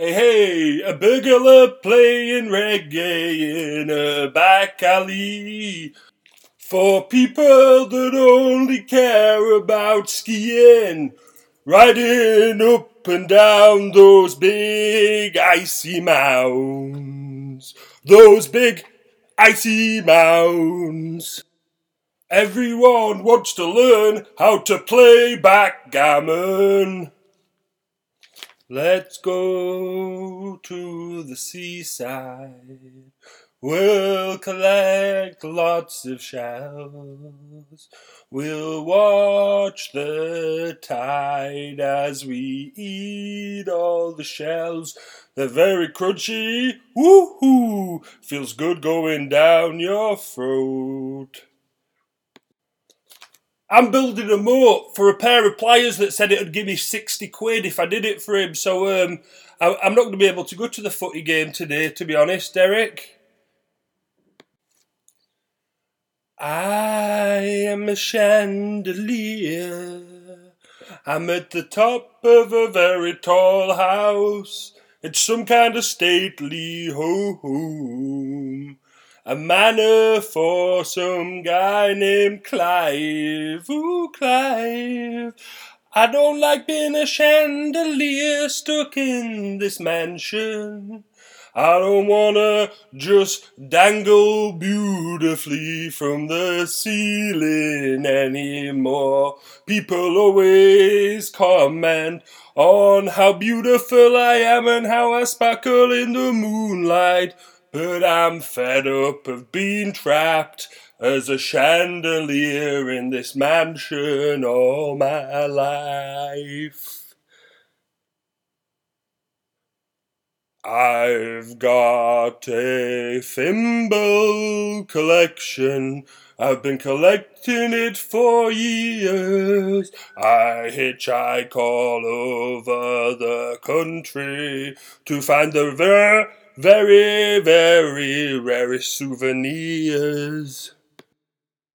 Hey, hey, a burglar playing reggae in a back alley. For people that only care about skiing, riding up and down those big icy mounds. Those big icy mounds. Everyone wants to learn how to play backgammon. Let's go to the seaside. We'll collect lots of shells. We'll watch the tide as we eat all the shells. They're very crunchy. Woohoo! Feels good going down your throat. I'm building a moat for a pair of pliers that said it would give me 60 quid if I did it for him. So um, I, I'm not going to be able to go to the footy game today, to be honest, Derek. I am a chandelier. I'm at the top of a very tall house. It's some kind of stately home. A manor for some guy named Clive. Ooh, Clive. I don't like being a chandelier stuck in this mansion. I don't wanna just dangle beautifully from the ceiling anymore. People always comment on how beautiful I am and how I sparkle in the moonlight. But I'm fed up of being trapped as a chandelier in this mansion all my life. I've got a thimble collection. I've been collecting it for years. I hitchhike all over the country to find the very very, very rare souvenirs.